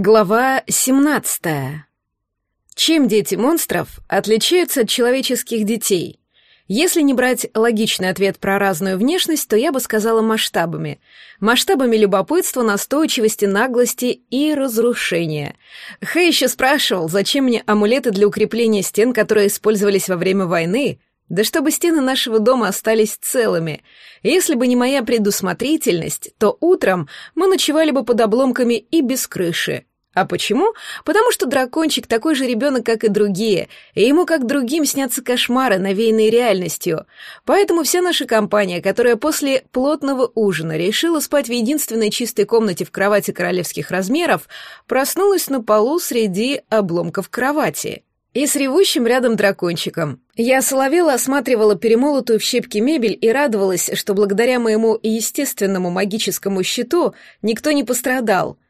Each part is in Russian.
Глава 17. Чем дети монстров отличаются от человеческих детей? Если не брать логичный ответ про разную внешность, то я бы сказала масштабами. Масштабами любопытства, настойчивости, наглости и разрушения. Хэ еще спрашивал, зачем мне амулеты для укрепления стен, которые использовались во время войны, да чтобы стены нашего дома остались целыми. Если бы не моя предусмотрительность, то утром мы ночевали бы под обломками и без крыши. А почему? Потому что дракончик такой же ребенок, как и другие, и ему, как другим, снятся кошмары, навеянные реальностью. Поэтому вся наша компания, которая после плотного ужина решила спать в единственной чистой комнате в кровати королевских размеров, проснулась на полу среди обломков кровати и с ревущим рядом дракончиком. Я соловела осматривала перемолотую в щепки мебель и радовалась, что благодаря моему естественному магическому щиту никто не пострадал —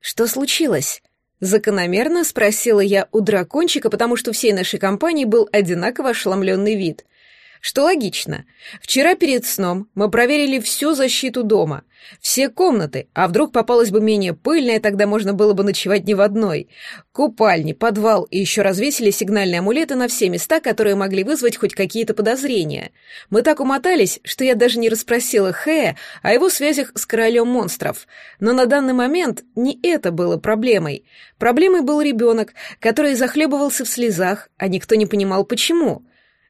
«Что случилось?» Закономерно спросила я у дракончика, потому что всей нашей компании был одинаково ошеломленный вид — что логично. Вчера перед сном мы проверили всю защиту дома, все комнаты, а вдруг попалась бы менее пыльная, тогда можно было бы ночевать не в одной. Купальни, подвал и еще развесили сигнальные амулеты на все места, которые могли вызвать хоть какие-то подозрения. Мы так умотались, что я даже не расспросила Хэя о его связях с королем монстров. Но на данный момент не это было проблемой. Проблемой был ребенок, который захлебывался в слезах, а никто не понимал почему.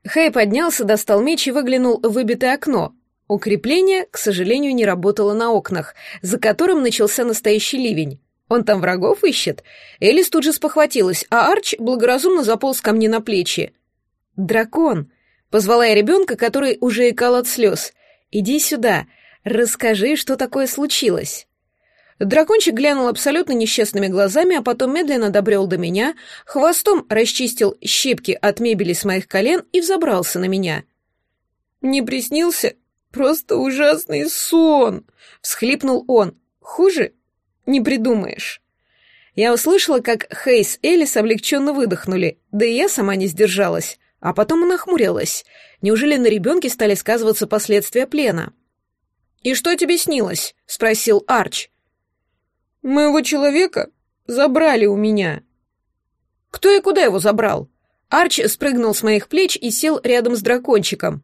Хэй поднялся, достал меч и выглянул в выбитое окно. Укрепление, к сожалению, не работало на окнах, за которым начался настоящий ливень. Он там врагов ищет? Элис тут же спохватилась, а Арч благоразумно заполз ко мне на плечи. «Дракон!» — позвала я ребенка, который уже икал от слез. «Иди сюда, расскажи, что такое случилось». Дракончик глянул абсолютно несчастными глазами, а потом медленно добрел до меня, хвостом расчистил щепки от мебели с моих колен и взобрался на меня. «Не приснился? Просто ужасный сон!» — всхлипнул он. «Хуже? Не придумаешь». Я услышала, как Хейс и Элис облегченно выдохнули, да и я сама не сдержалась, а потом и нахмурилась. Неужели на ребенке стали сказываться последствия плена? «И что тебе снилось?» — спросил Арч. Моего человека забрали у меня. Кто и куда его забрал? Арч спрыгнул с моих плеч и сел рядом с дракончиком.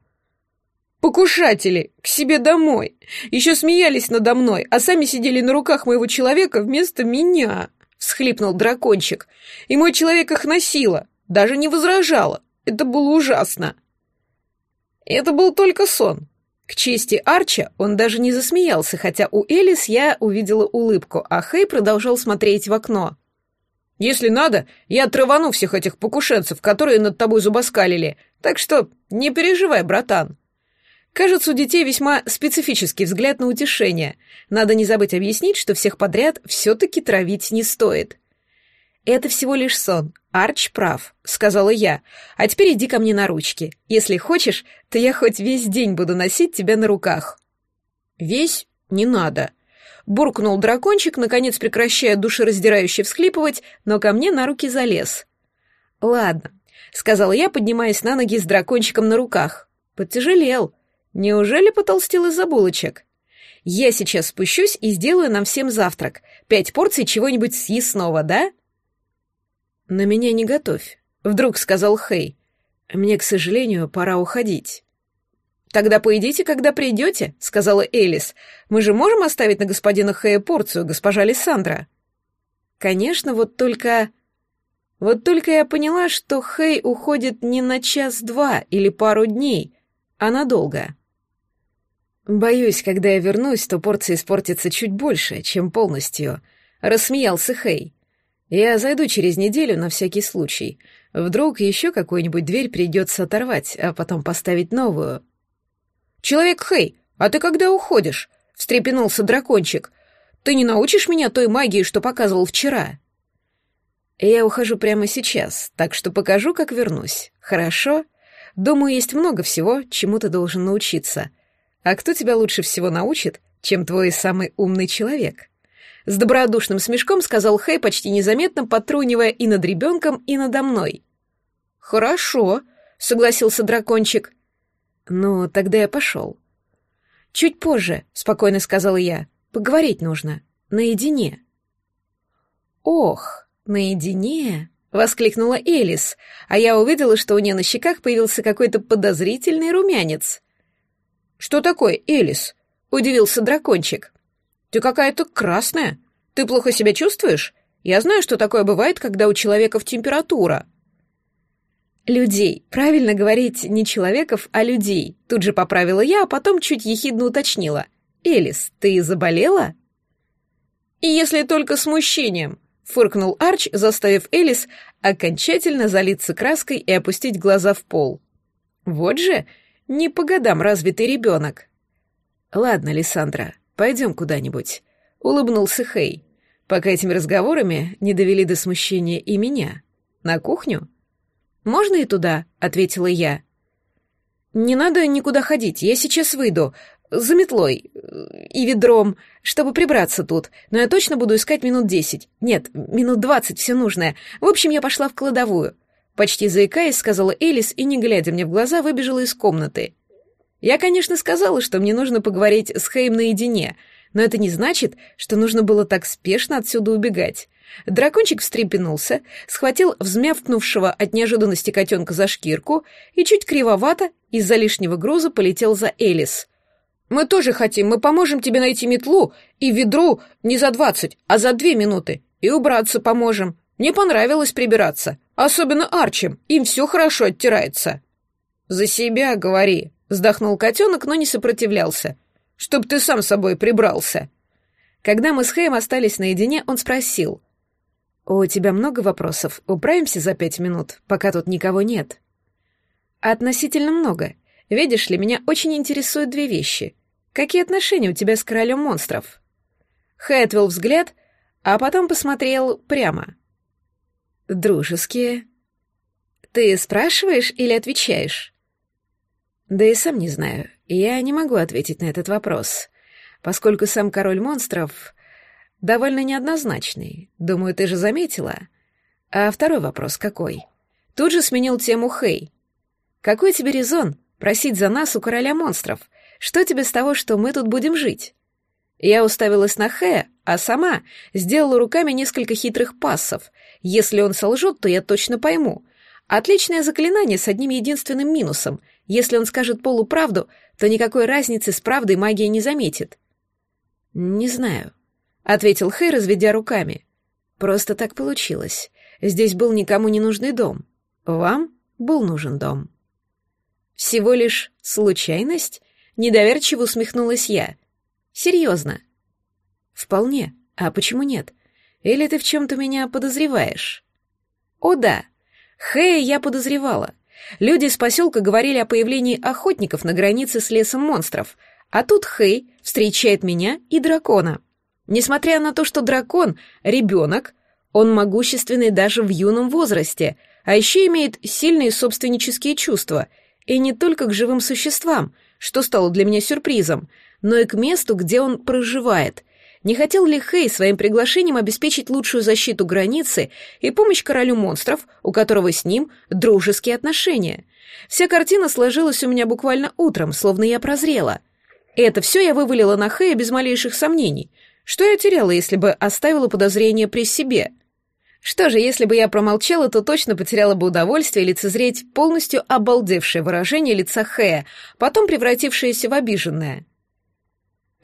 Покушатели, к себе домой. Еще смеялись надо мной, а сами сидели на руках моего человека вместо меня, Схлипнул дракончик. И мой человек их носила, даже не возражала. Это было ужасно. Это был только сон, к чести Арча он даже не засмеялся, хотя у Элис я увидела улыбку, а Хей продолжал смотреть в окно. «Если надо, я травану всех этих покушенцев, которые над тобой зубоскалили, так что не переживай, братан». Кажется, у детей весьма специфический взгляд на утешение. Надо не забыть объяснить, что всех подряд все-таки травить не стоит. «Это всего лишь сон. Арч прав», — сказала я. «А теперь иди ко мне на ручки. Если хочешь, то я хоть весь день буду носить тебя на руках». «Весь? Не надо», буркнул дракончик, наконец прекращая душераздирающе всхлипывать, но ко мне на руки залез. «Ладно», — сказала я, поднимаясь на ноги с дракончиком на руках. «Потяжелел. Неужели потолстел из-за булочек? Я сейчас спущусь и сделаю нам всем завтрак. Пять порций чего-нибудь съестного, да?» «На меня не готовь», — вдруг сказал Хей. «Мне, к сожалению, пора уходить». «Тогда поедите, когда придете», — сказала Элис. «Мы же можем оставить на господина Хэя порцию, госпожа Лиссандра?» «Конечно, вот только...» «Вот только я поняла, что Хэй уходит не на час-два или пару дней, а надолго». «Боюсь, когда я вернусь, то порция испортится чуть больше, чем полностью», — рассмеялся Хэй. Я зайду через неделю на всякий случай. Вдруг еще какую-нибудь дверь придется оторвать, а потом поставить новую. «Человек Хей, а ты когда уходишь?» — встрепенулся дракончик. «Ты не научишь меня той магии, что показывал вчера?» «Я ухожу прямо сейчас, так что покажу, как вернусь. Хорошо? Думаю, есть много всего, чему ты должен научиться. А кто тебя лучше всего научит, чем твой самый умный человек?» С добродушным смешком сказал Хэй, почти незаметно потрунивая и над ребенком, и надо мной. «Хорошо», — согласился дракончик. «Ну, тогда я пошел». «Чуть позже», — спокойно сказала я. «Поговорить нужно. Наедине». «Ох, наедине!» — воскликнула Элис, а я увидела, что у нее на щеках появился какой-то подозрительный румянец. «Что такое, Элис?» — удивился дракончик. Ты какая-то красная. Ты плохо себя чувствуешь? Я знаю, что такое бывает, когда у человеков температура». «Людей. Правильно говорить не человеков, а людей», — тут же поправила я, а потом чуть ехидно уточнила. «Элис, ты заболела?» «И если только смущением», — фыркнул Арч, заставив Элис окончательно залиться краской и опустить глаза в пол. «Вот же, не по годам развитый ребенок». «Ладно, Лиссандра, Пойдем куда-нибудь», — улыбнулся Хей, пока этими разговорами не довели до смущения и меня. «На кухню?» «Можно и туда», — ответила я. «Не надо никуда ходить, я сейчас выйду. За метлой э, и ведром, чтобы прибраться тут. Но я точно буду искать минут десять. Нет, минут двадцать, все нужное. В общем, я пошла в кладовую». Почти заикаясь, сказала Элис и, не глядя мне в глаза, выбежала из комнаты. Я, конечно, сказала, что мне нужно поговорить с Хейм наедине, но это не значит, что нужно было так спешно отсюда убегать. Дракончик встрепенулся, схватил взмявкнувшего от неожиданности котенка за шкирку и чуть кривовато из-за лишнего груза полетел за Элис. «Мы тоже хотим, мы поможем тебе найти метлу и ведро не за двадцать, а за две минуты, и убраться поможем. Мне понравилось прибираться, особенно Арчем, им все хорошо оттирается». «За себя говори», вздохнул котенок, но не сопротивлялся. «Чтоб ты сам собой прибрался!» Когда мы с Хэем остались наедине, он спросил. «У тебя много вопросов. Управимся за пять минут, пока тут никого нет?» «Относительно много. Видишь ли, меня очень интересуют две вещи. Какие отношения у тебя с королем монстров?» Хэй отвел взгляд, а потом посмотрел прямо. «Дружеские». «Ты спрашиваешь или отвечаешь?» Да и сам не знаю. Я не могу ответить на этот вопрос, поскольку сам король монстров довольно неоднозначный. Думаю, ты же заметила. А второй вопрос какой? Тут же сменил тему Хей. Какой тебе резон просить за нас у короля монстров? Что тебе с того, что мы тут будем жить? Я уставилась на Хэя, а сама сделала руками несколько хитрых пассов. Если он солжет, то я точно пойму. Отличное заклинание с одним единственным минусом — если он скажет полуправду, то никакой разницы с правдой магия не заметит. «Не знаю», — ответил Хэй, разведя руками. «Просто так получилось. Здесь был никому не нужный дом. Вам был нужен дом». «Всего лишь случайность?» — недоверчиво усмехнулась я. «Серьезно?» «Вполне. А почему нет? Или ты в чем-то меня подозреваешь?» «О да. Хэя я подозревала. Люди из поселка говорили о появлении охотников на границе с лесом монстров, а тут Хей встречает меня и дракона. Несмотря на то, что дракон — ребенок, он могущественный даже в юном возрасте, а еще имеет сильные собственнические чувства, и не только к живым существам, что стало для меня сюрпризом, но и к месту, где он проживает — не хотел ли Хей своим приглашением обеспечить лучшую защиту границы и помощь королю монстров, у которого с ним дружеские отношения? Вся картина сложилась у меня буквально утром, словно я прозрела. Это все я вывалила на Хэя без малейших сомнений. Что я теряла, если бы оставила подозрение при себе? Что же, если бы я промолчала, то точно потеряла бы удовольствие лицезреть полностью обалдевшее выражение лица Хэя, потом превратившееся в обиженное.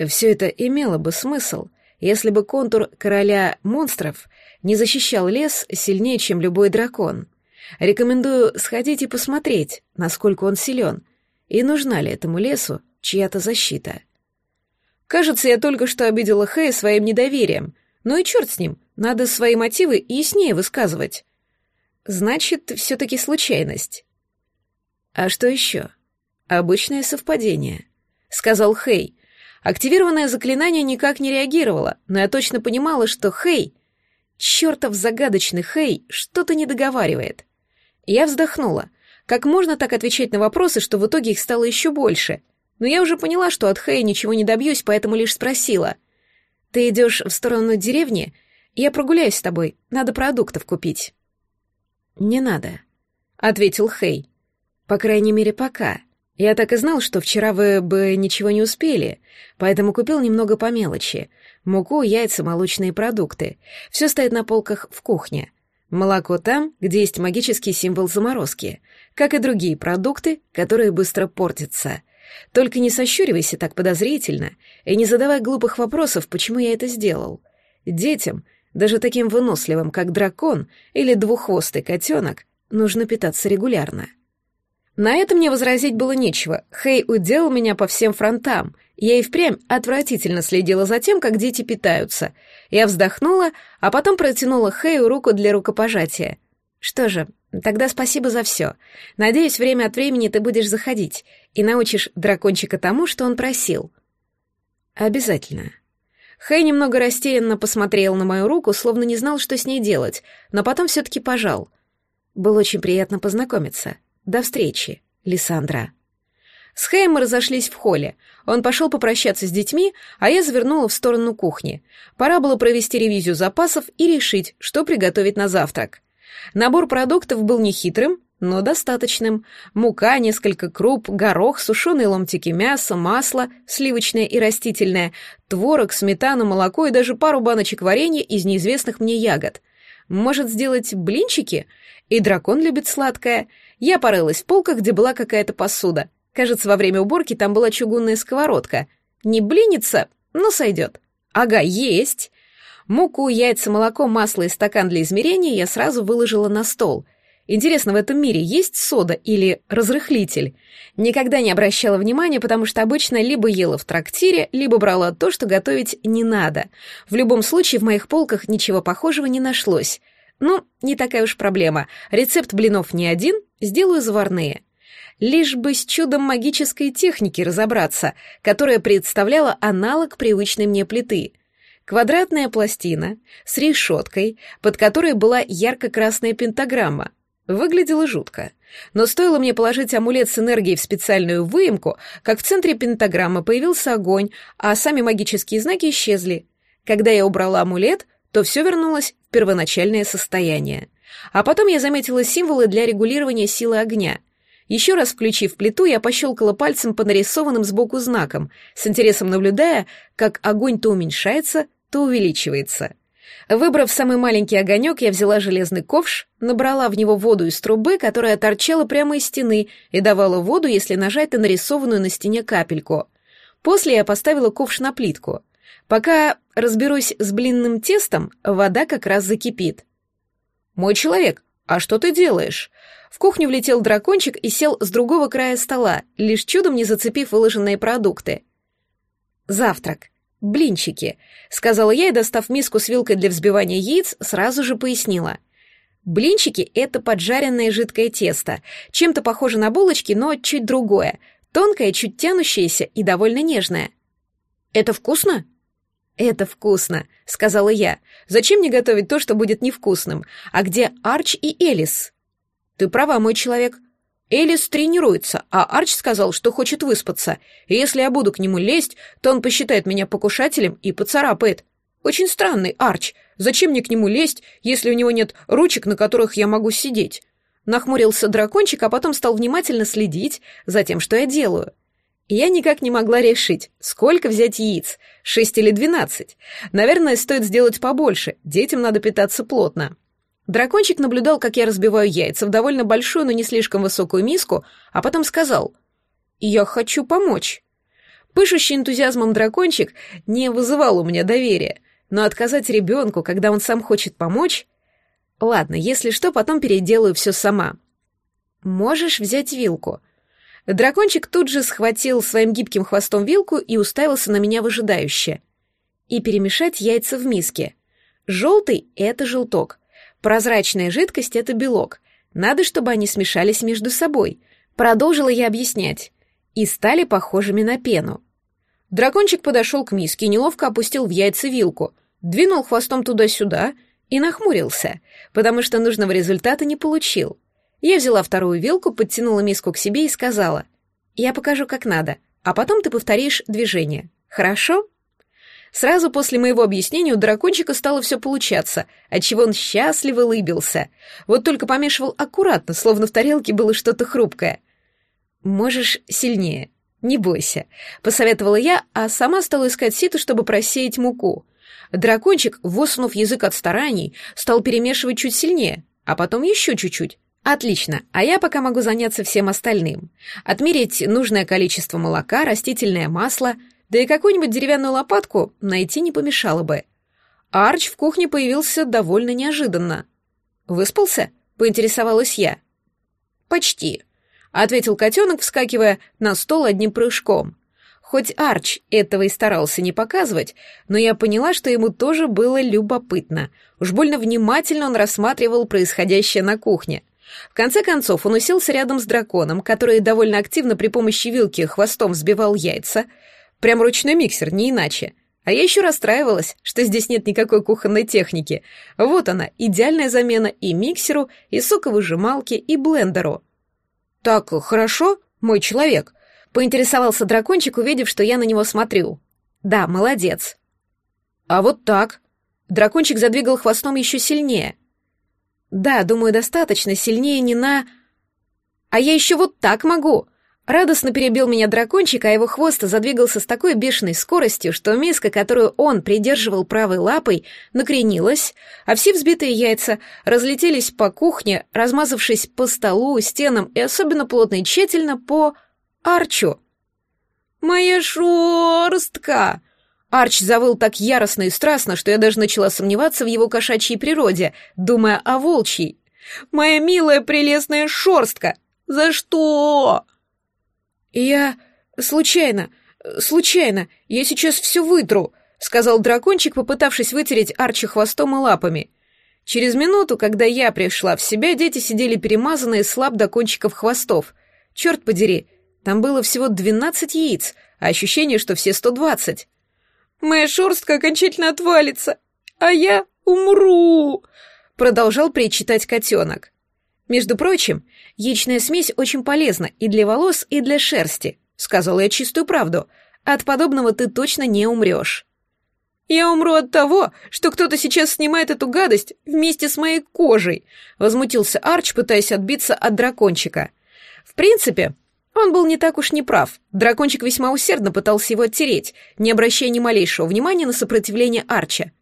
Все это имело бы смысл, если бы контур короля монстров не защищал лес сильнее, чем любой дракон. Рекомендую сходить и посмотреть, насколько он силен, и нужна ли этому лесу чья-то защита. Кажется, я только что обидела Хэя своим недоверием. Ну и черт с ним, надо свои мотивы яснее высказывать. Значит, все-таки случайность. А что еще? Обычное совпадение, — сказал Хэй, Активированное заклинание никак не реагировало, но я точно понимала, что Хей, чертов загадочный Хей, что-то не договаривает. Я вздохнула. Как можно так отвечать на вопросы, что в итоге их стало еще больше? Но я уже поняла, что от Хэя ничего не добьюсь, поэтому лишь спросила. «Ты идешь в сторону деревни? Я прогуляюсь с тобой, надо продуктов купить». «Не надо», — ответил Хэй. «По крайней мере, пока». Я так и знал, что вчера вы бы ничего не успели, поэтому купил немного по мелочи. Муку, яйца, молочные продукты. Все стоит на полках в кухне. Молоко там, где есть магический символ заморозки, как и другие продукты, которые быстро портятся. Только не сощуривайся так подозрительно и не задавай глупых вопросов, почему я это сделал. Детям, даже таким выносливым, как дракон или двуххвостый котенок, нужно питаться регулярно. — на это мне возразить было нечего. Хей уделал меня по всем фронтам. Я и впрямь отвратительно следила за тем, как дети питаются. Я вздохнула, а потом протянула Хэю руку для рукопожатия. Что же, тогда спасибо за все. Надеюсь, время от времени ты будешь заходить и научишь дракончика тому, что он просил. Обязательно. Хэй немного растерянно посмотрел на мою руку, словно не знал, что с ней делать, но потом все-таки пожал. Было очень приятно познакомиться. — до встречи, Лиссандра. С Хеймер зашлись в холле. Он пошел попрощаться с детьми, а я завернула в сторону кухни. Пора было провести ревизию запасов и решить, что приготовить на завтрак. Набор продуктов был нехитрым, но достаточным. Мука, несколько круп, горох, сушеные ломтики мяса, масло, сливочное и растительное, творог, сметану, молоко и даже пару баночек варенья из неизвестных мне ягод. Может сделать блинчики? И дракон любит сладкое — я порылась в полках, где была какая-то посуда. Кажется, во время уборки там была чугунная сковородка. Не блинится, но сойдет. Ага, есть. Муку, яйца, молоко, масло и стакан для измерения я сразу выложила на стол. Интересно, в этом мире есть сода или разрыхлитель? Никогда не обращала внимания, потому что обычно либо ела в трактире, либо брала то, что готовить не надо. В любом случае в моих полках ничего похожего не нашлось. Ну, не такая уж проблема. Рецепт блинов не один, сделаю заварные. Лишь бы с чудом магической техники разобраться, которая представляла аналог привычной мне плиты. Квадратная пластина с решеткой, под которой была ярко-красная пентаграмма. Выглядело жутко. Но стоило мне положить амулет с энергией в специальную выемку, как в центре пентаграммы появился огонь, а сами магические знаки исчезли. Когда я убрала амулет, то все вернулось первоначальное состояние. А потом я заметила символы для регулирования силы огня. Еще раз включив плиту, я пощелкала пальцем по нарисованным сбоку знакам, с интересом наблюдая, как огонь то уменьшается, то увеличивается. Выбрав самый маленький огонек, я взяла железный ковш, набрала в него воду из трубы, которая торчала прямо из стены и давала воду, если нажать на нарисованную на стене капельку. После я поставила ковш на плитку. Пока разберусь с блинным тестом, вода как раз закипит. «Мой человек, а что ты делаешь?» В кухню влетел дракончик и сел с другого края стола, лишь чудом не зацепив выложенные продукты. «Завтрак. Блинчики», — сказала я и, достав миску с вилкой для взбивания яиц, сразу же пояснила. «Блинчики — это поджаренное жидкое тесто, чем-то похоже на булочки, но чуть другое, тонкое, чуть тянущееся и довольно нежное». «Это вкусно?» «Это вкусно», — сказала я. «Зачем мне готовить то, что будет невкусным? А где Арч и Элис?» «Ты права, мой человек. Элис тренируется, а Арч сказал, что хочет выспаться. И если я буду к нему лезть, то он посчитает меня покушателем и поцарапает. Очень странный Арч. Зачем мне к нему лезть, если у него нет ручек, на которых я могу сидеть?» Нахмурился дракончик, а потом стал внимательно следить за тем, что я делаю. Я никак не могла решить, сколько взять яиц, шесть или 12. Наверное, стоит сделать побольше, детям надо питаться плотно. Дракончик наблюдал, как я разбиваю яйца в довольно большую, но не слишком высокую миску, а потом сказал «Я хочу помочь». Пышущий энтузиазмом дракончик не вызывал у меня доверия, но отказать ребенку, когда он сам хочет помочь... Ладно, если что, потом переделаю все сама. «Можешь взять вилку», Дракончик тут же схватил своим гибким хвостом вилку и уставился на меня выжидающе. И перемешать яйца в миске. Желтый — это желток. Прозрачная жидкость — это белок. Надо, чтобы они смешались между собой. Продолжила я объяснять. И стали похожими на пену. Дракончик подошел к миске и неловко опустил в яйца вилку, двинул хвостом туда-сюда и нахмурился, потому что нужного результата не получил — я взяла вторую вилку, подтянула миску к себе и сказала. «Я покажу, как надо, а потом ты повторишь движение. Хорошо?» Сразу после моего объяснения у дракончика стало все получаться, отчего он счастливо улыбился. Вот только помешивал аккуратно, словно в тарелке было что-то хрупкое. «Можешь сильнее, не бойся», — посоветовала я, а сама стала искать сито, чтобы просеять муку. Дракончик, высунув язык от стараний, стал перемешивать чуть сильнее, а потом еще чуть-чуть. Отлично, а я пока могу заняться всем остальным. Отмерить нужное количество молока, растительное масло, да и какую-нибудь деревянную лопатку найти не помешало бы. Арч в кухне появился довольно неожиданно. «Выспался?» — поинтересовалась я. «Почти», — ответил котенок, вскакивая на стол одним прыжком. Хоть Арч этого и старался не показывать, но я поняла, что ему тоже было любопытно. Уж больно внимательно он рассматривал происходящее на кухне — в конце концов он уселся рядом с драконом, который довольно активно при помощи вилки хвостом взбивал яйца. Прям ручной миксер, не иначе. А я еще расстраивалась, что здесь нет никакой кухонной техники. Вот она, идеальная замена и миксеру, и соковыжималке, и блендеру. «Так, хорошо, мой человек», — поинтересовался дракончик, увидев, что я на него смотрю. «Да, молодец». «А вот так». Дракончик задвигал хвостом еще сильнее — да, думаю, достаточно, сильнее не на... А я еще вот так могу. Радостно перебил меня дракончик, а его хвост задвигался с такой бешеной скоростью, что миска, которую он придерживал правой лапой, накренилась, а все взбитые яйца разлетелись по кухне, размазавшись по столу, стенам и особенно плотно и тщательно по арчу. «Моя шорстка!» Арч завыл так яростно и страстно, что я даже начала сомневаться в его кошачьей природе, думая о волчьей. «Моя милая прелестная шорстка! За что?» «Я... случайно, случайно, я сейчас все вытру», — сказал дракончик, попытавшись вытереть Арчи хвостом и лапами. Через минуту, когда я пришла в себя, дети сидели перемазанные слаб до кончиков хвостов. Черт подери, там было всего 12 яиц, а ощущение, что все 120. Моя шерстка окончательно отвалится, а я умру!» Продолжал причитать котенок. «Между прочим, яичная смесь очень полезна и для волос, и для шерсти», — сказала я чистую правду. «От подобного ты точно не умрешь». «Я умру от того, что кто-то сейчас снимает эту гадость вместе с моей кожей», — возмутился Арч, пытаясь отбиться от дракончика. «В принципе, он был не так уж не прав. Дракончик весьма усердно пытался его оттереть, не обращая ни малейшего внимания на сопротивление Арча.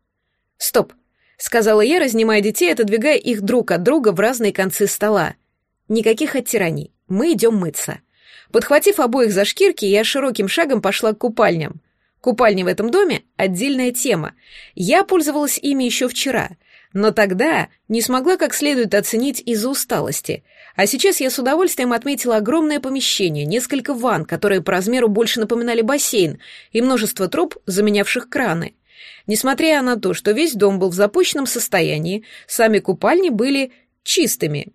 «Стоп», — сказала я, разнимая детей, отодвигая их друг от друга в разные концы стола. «Никаких оттираний. Мы идем мыться». Подхватив обоих за шкирки, я широким шагом пошла к купальням. Купальни в этом доме — отдельная тема. Я пользовалась ими еще вчера, но тогда не смогла как следует оценить из-за усталости — а сейчас я с удовольствием отметила огромное помещение, несколько ванн, которые по размеру больше напоминали бассейн, и множество труб, заменявших краны. Несмотря на то, что весь дом был в запущенном состоянии, сами купальни были чистыми.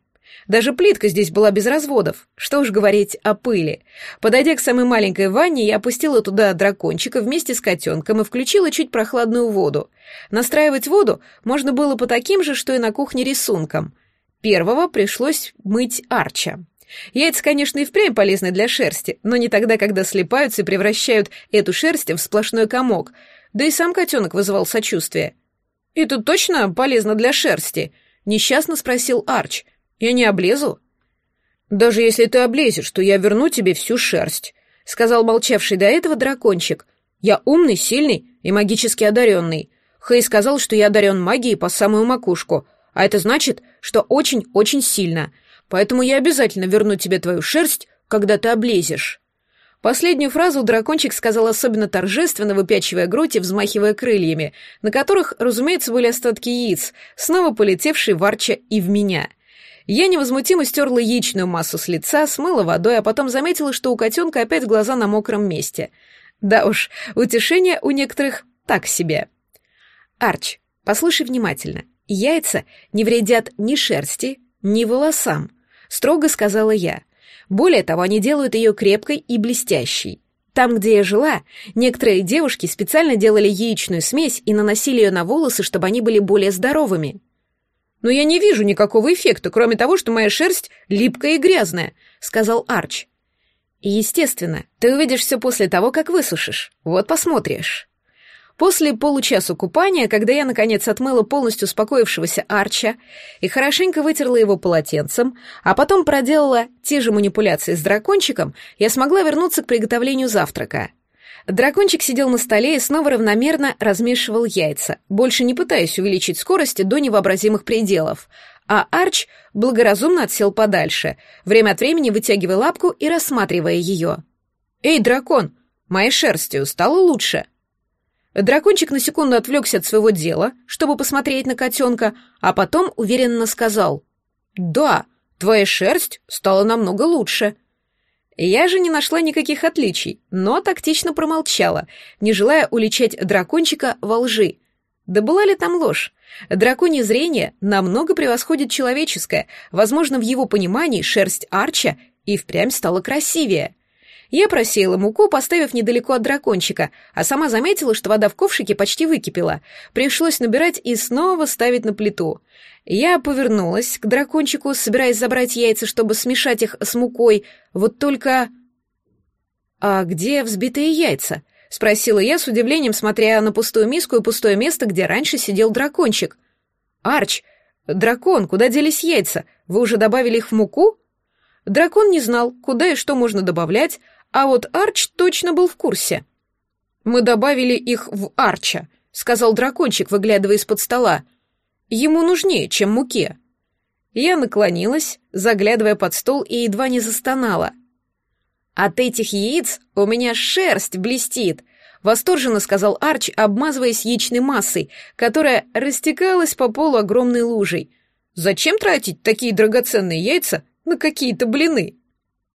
Даже плитка здесь была без разводов, что уж говорить о пыли. Подойдя к самой маленькой ванне, я опустила туда дракончика вместе с котенком и включила чуть прохладную воду. Настраивать воду можно было по таким же, что и на кухне рисункам — Первого пришлось мыть Арча. Яйца, конечно, и впрямь полезны для шерсти, но не тогда, когда слипаются и превращают эту шерсть в сплошной комок. Да и сам котенок вызывал сочувствие. «Это точно полезно для шерсти?» — несчастно спросил Арч. «Я не облезу?» «Даже если ты облезешь, то я верну тебе всю шерсть», — сказал молчавший до этого дракончик. «Я умный, сильный и магически одаренный. Хэй сказал, что я одарен магией по самую макушку, а это значит, что очень-очень сильно. Поэтому я обязательно верну тебе твою шерсть, когда ты облезешь». Последнюю фразу дракончик сказал особенно торжественно, выпячивая грудь и взмахивая крыльями, на которых, разумеется, были остатки яиц, снова полетевшие варча и в меня. Я невозмутимо стерла яичную массу с лица, смыла водой, а потом заметила, что у котенка опять глаза на мокром месте. Да уж, утешение у некоторых так себе. «Арч, послушай внимательно. Яйца не вредят ни шерсти, ни волосам, строго сказала я. Более того, они делают ее крепкой и блестящей. Там, где я жила, некоторые девушки специально делали яичную смесь и наносили ее на волосы, чтобы они были более здоровыми. «Но я не вижу никакого эффекта, кроме того, что моя шерсть липкая и грязная», — сказал Арч. «Естественно, ты увидишь все после того, как высушишь. Вот посмотришь». После получаса купания, когда я, наконец, отмыла полностью успокоившегося Арча и хорошенько вытерла его полотенцем, а потом проделала те же манипуляции с дракончиком, я смогла вернуться к приготовлению завтрака. Дракончик сидел на столе и снова равномерно размешивал яйца, больше не пытаясь увеличить скорость до невообразимых пределов, а Арч благоразумно отсел подальше, время от времени вытягивая лапку и рассматривая ее. «Эй, дракон, моей шерстью стало лучше!» Дракончик на секунду отвлекся от своего дела, чтобы посмотреть на котенка, а потом уверенно сказал. «Да, твоя шерсть стала намного лучше». Я же не нашла никаких отличий, но тактично промолчала, не желая уличать дракончика во лжи. Да была ли там ложь? Драконье зрение намного превосходит человеческое, возможно, в его понимании шерсть Арча и впрямь стала красивее. Я просеяла муку, поставив недалеко от дракончика, а сама заметила, что вода в ковшике почти выкипела. Пришлось набирать и снова ставить на плиту. Я повернулась к дракончику, собираясь забрать яйца, чтобы смешать их с мукой. Вот только... «А где взбитые яйца?» — спросила я с удивлением, смотря на пустую миску и пустое место, где раньше сидел дракончик. «Арч, дракон, куда делись яйца? Вы уже добавили их в муку?» Дракон не знал, куда и что можно добавлять, а вот Арч точно был в курсе. «Мы добавили их в Арча», — сказал дракончик, выглядывая из-под стола. «Ему нужнее, чем муке». Я наклонилась, заглядывая под стол и едва не застонала. «От этих яиц у меня шерсть блестит», — восторженно сказал Арч, обмазываясь яичной массой, которая растекалась по полу огромной лужей. «Зачем тратить такие драгоценные яйца на какие-то блины?»